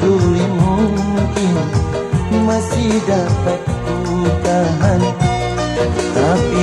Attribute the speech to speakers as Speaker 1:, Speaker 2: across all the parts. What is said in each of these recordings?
Speaker 1: duri mungkin Masih dapat ku tahan. Tapi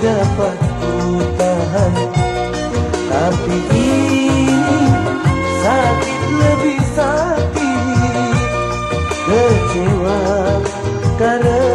Speaker 1: dapat ku tahan Tapi ini sakit lebih sakit. Kecewa karena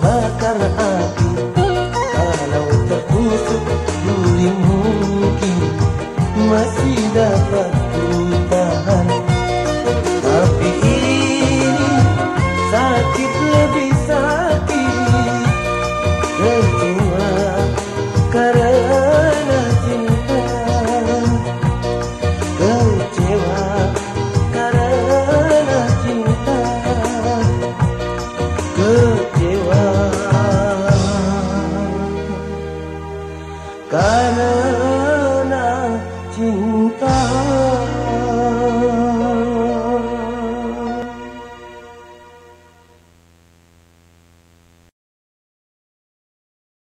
Speaker 1: terbakar api Kalau tertusuk duri mungkin Masih dapat ku tahan Tapi ini sakit lebih sakit. Kecewa karena cinta. Kecewa karena cinta.